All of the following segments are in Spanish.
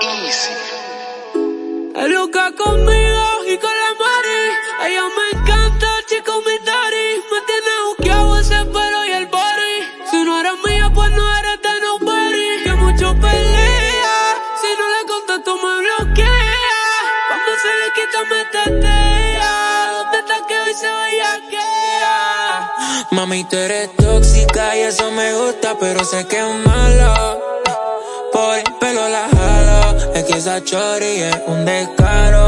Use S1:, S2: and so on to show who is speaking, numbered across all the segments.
S1: Easy.
S2: Es loca conmigo y con la Mari. Ella me encanta, chico, mi daddy. Me tiene buqueado ese pelo y el body. Si no eres mía, pues no eres de nobody. Que mucho pelea. Si no le contesto, me bloquea. Cuando se le quita, me tetea. ¿Dónde está que hoy se bellaquea?
S3: Mami, tú eres tóxica y eso me gusta, pero sé que es malo. Por el pelo la jalo, es que esa chori es un descaro.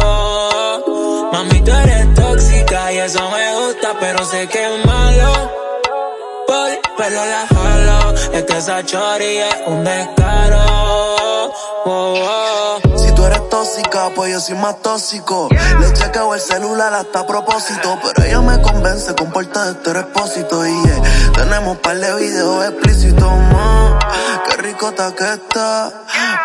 S3: Mami, tú eres tóxica y eso me gusta, pero sé que es malo. Por el pelo la jalo, es que esa chori es un descaro. Oh, oh.
S4: Tóxica, pues yo soy más tóxico. Le chequeo el celular hasta a propósito. Pero ella me convence con puerta de este expósito. Y yeah, tenemos par de videos explícitos más. Qué ricota que está.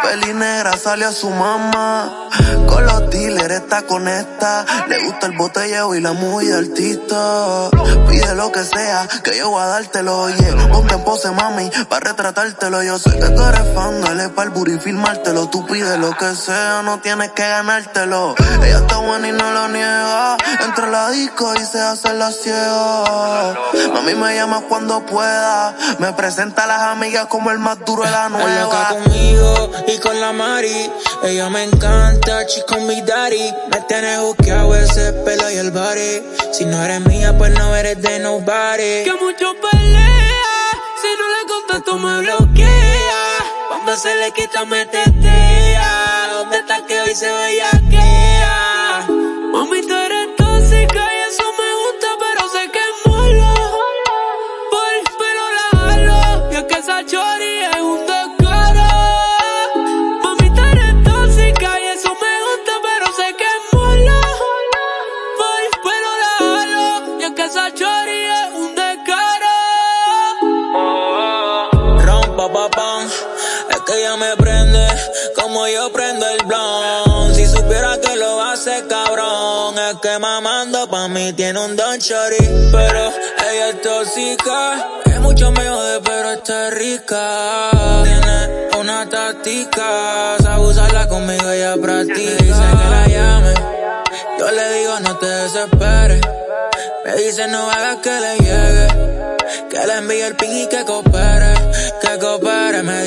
S4: Peli negra sale a su mamá. Con los dealers está con esta. Le gusta el botelleo y la muy artista. Pide lo que sea, que yo voy a dártelo. Oye, ponte en pose, mami, para retratártelo. Yo sé que tú eres fan, dale pa'l booty, filmártelo. Tú pide lo que sea, no tienes que ganártelo. Ella está buena y no lo niega. Entra a la disco y se hace la ciega. Mami me llama cuando pueda. Me presenta a las amigas como el más duro de la
S3: loca
S4: nueva.
S3: conmigo y con la Mari. Ella me encanta, chico, mi daddy. Me tiene buqueado ese pelo y el body. Si no eres mía, pues no eres de nobody.
S2: Que mucho pelea. Si no le contesto, me bloquea. Cuando se le quita, me tetea. ¿Dónde está que hoy se bellaquea?
S3: Yo prendo el blon. Si supiera que lo hace cabrón, es que mamando pa' mí tiene un don chori. Pero ella es tóxica, es mucho mejor, pero está rica. Tiene una táctica, sabe usarla conmigo, ella practica. Dice que la llame, yo le digo no te desesperes. Me dice no hagas que le llegue. Que le envíe el ping y que coopere, que coopere. Me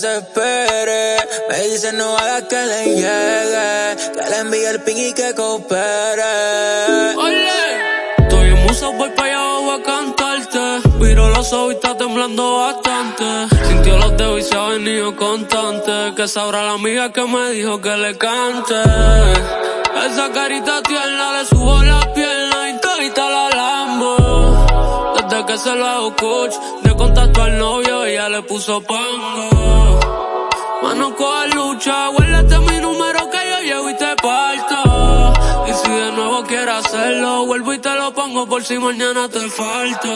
S3: desesperes. Me dice no hagas que le llegue. Que le envíe el ping y que coopere.
S2: Ole, estoy en musa, voy pa' allá abajo a cantarte. Miro los ojos y está temblando bastante. Sintió los dedos y se ha venido constante. Que sabrá la amiga que me dijo que le cante. Esa carita tierna le subo la pierna y todita la lambo. Desde que se lo hago coach, de contacto al novio, ella le puso pango. Mano coge lucha, guárdate mi número que yo llego y te parto. Y si de nuevo quieres hacerlo, vuelvo y te lo pongo por si mañana te falto.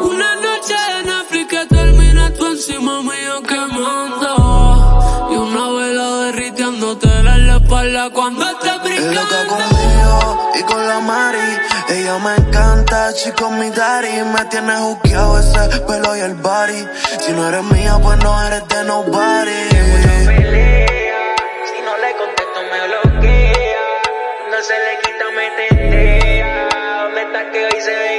S2: Una noche de Netflix que termina tú encima mío quemando. Y una vela derritiéndote en la espalda cuando
S4: loca
S2: brincando.
S4: Y con la Mari. Ella me encanta, chico, mi daddy. Me tiene juqueado ese pelo y el body. Si no eres mía, pues no eres de nobody.
S3: Si no le contesto me bloquea. No se le quita me tetea. ¿Dónde está que hoy se veía